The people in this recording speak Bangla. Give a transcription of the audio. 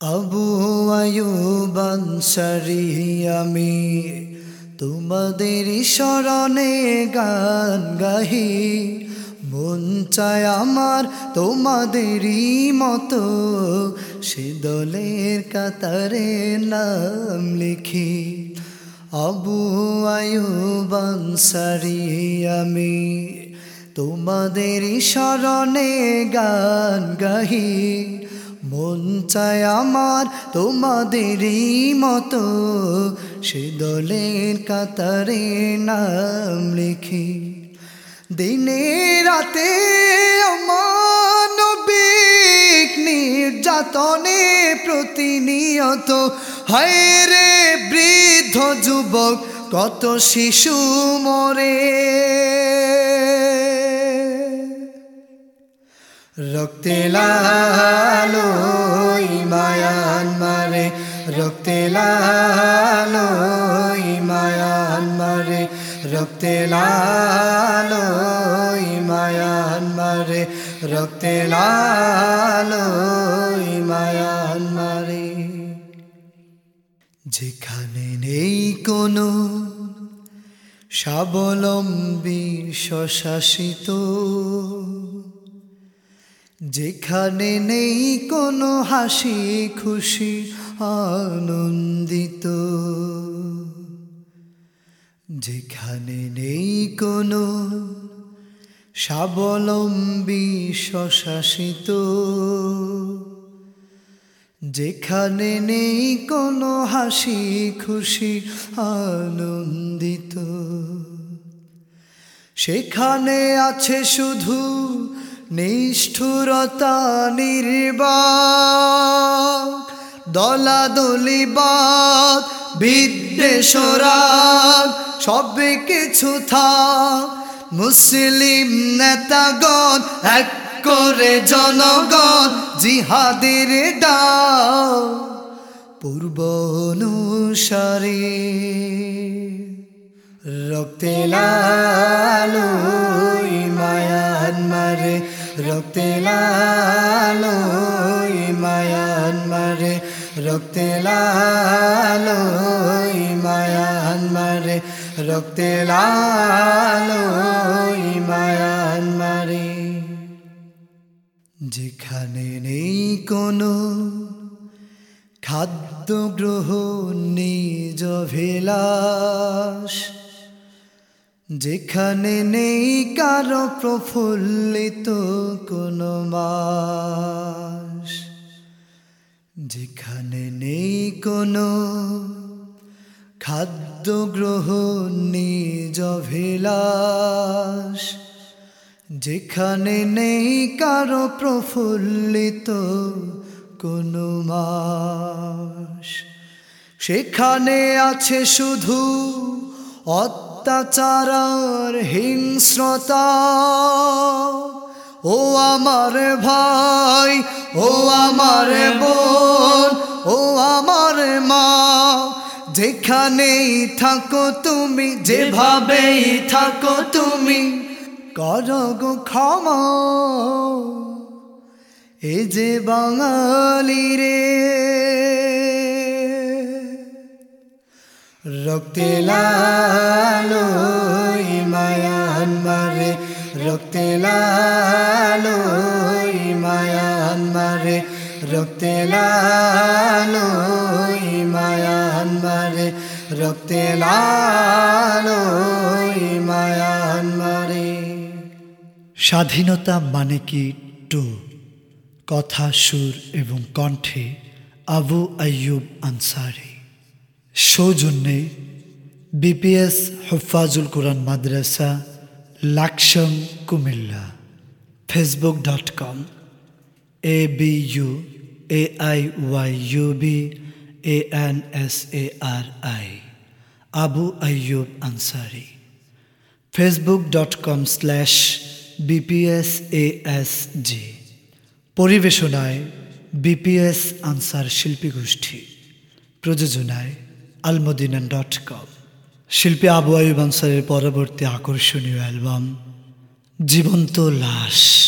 আবু আয়ুব আনসারি আমি তোমাদের স্মরণে গান গাহি। মন চায় আমার তোমাদেরই মতো, সে দলের কাতারে নাম লিখি। আবু আয়ুব আনসারি আমি তোমাদের স্মরণে গান গাহি। মন চায় আমার তোমাদেরই মতো। সে দলের কাতারে নাম লিখি দিনে রাতে মানবিক নির্যাতনে প্রতিনিয়ত। হায় রে বৃদ্ধ যুবক, কত শিশু মরে। রক্তে লালো মায়ান মারে, রক্তে লালো মায়ান মারে, রক্তে লালো মায়ান মারে, রক্তে লালো মায়ান মারে। যেখানে নেই কোনো স্বাবলম্বী স্বশাসিত যেখানে নেই কোনো হাসি খুশি আনন্দিত। যেখানে নেই কোনো স্বাবলম্বী স্বশাসিত। যেখানে নেই কোনো হাসি খুশি আনন্দিত। সেখানে আছে শুধু নিষ্ঠুরতা নির্বাক দলাদলিবাদ বিদ্বেষরাগ সব কিছু থাক। মুসলিম নেতাগণ, এক করে জনগণ, জিহাদের ডাক। পূর্ব অনুসারে রক্তে লালো মায়ান মারে রক্তে লালো মায়ান মারে রক্তে লালো মায়ান মারে রক্তে লালো মায়ান মারে যেখানে নেই কোনো খাদ্য গ্রহণ নিজ ভিলাস যেখানে নেই কারও প্রফুল্লিত কোনো মাস। যেখানে নেই কোনো খাদ্য গ্রহণ নিজ ভিলাস যেখানে নেই কারও প্রফুল্লিত কোনো মাস। সেখানে আছে শুধু অত্যাচার হিংস্রতা। ও আমার ভাই, ও আমার বোন, ও আমার মা, যেখানেই থাকো তুমি, যেভাবেই থাকো তুমি, কর গো ক্ষমা। এ যে বাঙালি রে। রক্তে লালো মায়ান মারে রক্তে লালো মায়ান মারে রক্তে লালো মায়ান মারে রক্তে লালো মায়ান মারে স্বাধীনতা মানে কি টু? কথা, সুর এবং কণ্ঠে আবু আয়ুব আনসারি। সৌজন্যে BPS Hafezul Quran Madrasa, Laksam Comilla Facebook dot com A B U A I Y U B N S A R I Abu Ayub Ansari Facebook dot com slash BPS A S G পরিবেশনায় BPS Ansar শিল্পী গোষ্ঠী প্রযোজনায় আলমদিনান ডট কম শিল্পী আবু আয়ুব আনসারের পরবর্তী আকর্ষণীয় অ্যালবাম জীবন্ত লাশ।